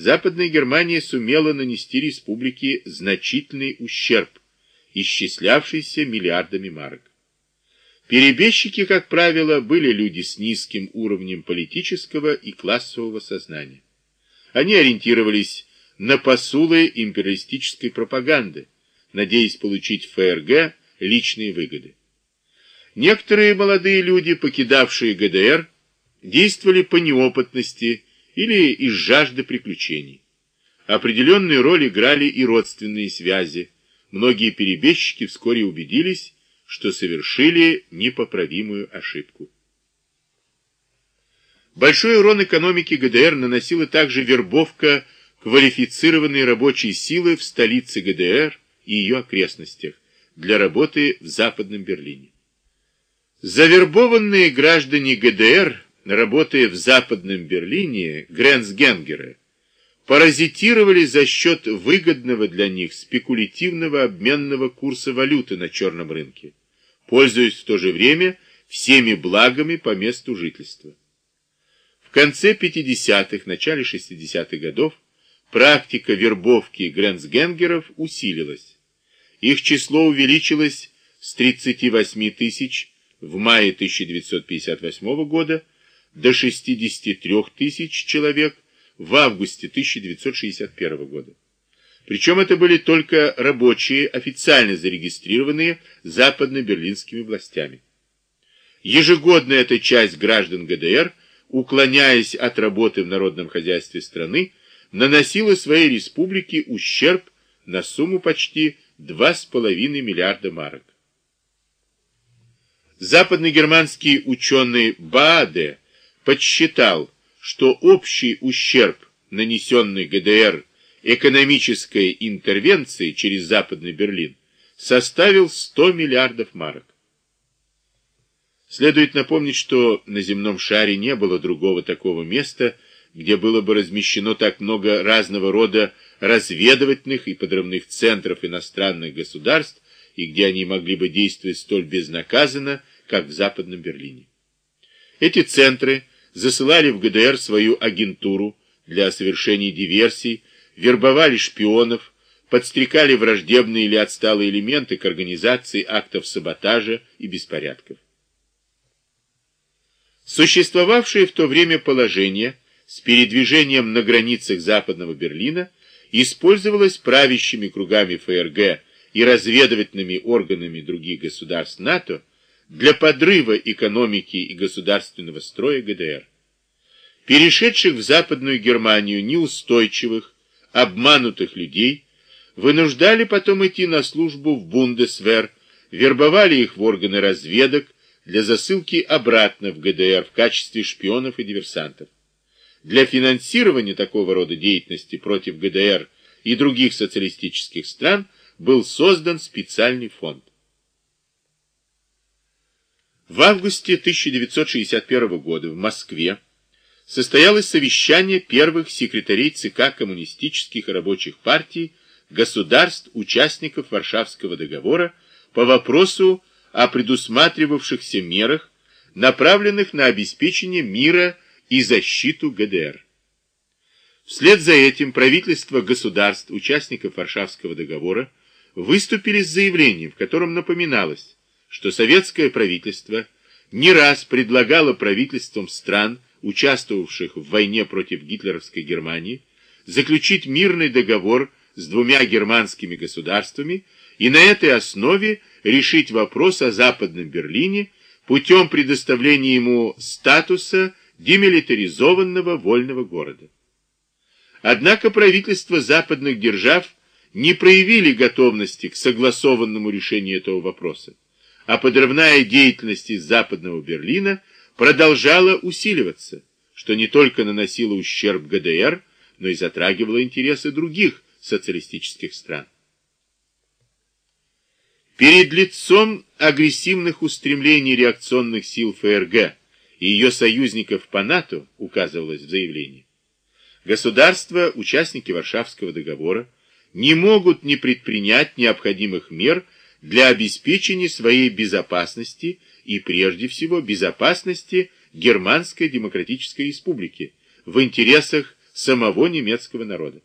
Западная Германия сумела нанести республике значительный ущерб, исчислявшийся миллиардами марок. Перебежчики, как правило, были люди с низким уровнем политического и классового сознания. Они ориентировались на посулы империалистической пропаганды, надеясь получить в ФРГ личные выгоды. Некоторые молодые люди, покидавшие ГДР, действовали по неопытности или из жажды приключений. Определенную роль играли и родственные связи. Многие перебежчики вскоре убедились, что совершили непоправимую ошибку. Большой урон экономике ГДР наносила также вербовка квалифицированной рабочей силы в столице ГДР и ее окрестностях для работы в Западном Берлине. Завербованные граждане ГДР работая в Западном Берлине, Грэнсгенгеры, паразитировали за счет выгодного для них спекулятивного обменного курса валюты на черном рынке, пользуясь в то же время всеми благами по месту жительства. В конце 50-х, начале 60-х годов практика вербовки грэнсгенгеров усилилась. Их число увеличилось с 38 тысяч в мае 1958 года до 63 тысяч человек в августе 1961 года. Причем это были только рабочие, официально зарегистрированные западно-берлинскими властями. Ежегодно эта часть граждан ГДР, уклоняясь от работы в народном хозяйстве страны, наносила своей республике ущерб на сумму почти 2,5 миллиарда марок. Западногерманский ученый Бааде подсчитал, что общий ущерб, нанесенный ГДР экономической интервенцией через Западный Берлин, составил 100 миллиардов марок. Следует напомнить, что на земном шаре не было другого такого места, где было бы размещено так много разного рода разведывательных и подрывных центров иностранных государств, и где они могли бы действовать столь безнаказанно, как в Западном Берлине. Эти центры засылали в ГДР свою агентуру для совершения диверсий, вербовали шпионов, подстрекали враждебные или отсталые элементы к организации актов саботажа и беспорядков. Существовавшее в то время положение с передвижением на границах Западного Берлина использовалось правящими кругами ФРГ и разведывательными органами других государств НАТО для подрыва экономики и государственного строя ГДР. Перешедших в Западную Германию неустойчивых, обманутых людей вынуждали потом идти на службу в Бундесвер, вербовали их в органы разведок для засылки обратно в ГДР в качестве шпионов и диверсантов. Для финансирования такого рода деятельности против ГДР и других социалистических стран был создан специальный фонд. В августе 1961 года в Москве состоялось совещание первых секретарей ЦК коммунистических и рабочих партий государств-участников Варшавского договора по вопросу о предусматривавшихся мерах, направленных на обеспечение мира и защиту ГДР. Вслед за этим правительства государств, участников Варшавского договора, выступили с заявлением, в котором напоминалось, что советское правительство не раз предлагало правительствам стран, участвовавших в войне против гитлеровской Германии, заключить мирный договор с двумя германскими государствами и на этой основе решить вопрос о Западном Берлине путем предоставления ему статуса демилитаризованного вольного города. Однако правительства западных держав не проявили готовности к согласованному решению этого вопроса а подрывная деятельность из Западного Берлина продолжала усиливаться, что не только наносило ущерб ГДР, но и затрагивало интересы других социалистических стран. Перед лицом агрессивных устремлений реакционных сил ФРГ и ее союзников по НАТО, указывалось в заявлении, государства, участники Варшавского договора, не могут не предпринять необходимых мер для обеспечения своей безопасности и прежде всего безопасности Германской Демократической Республики в интересах самого немецкого народа.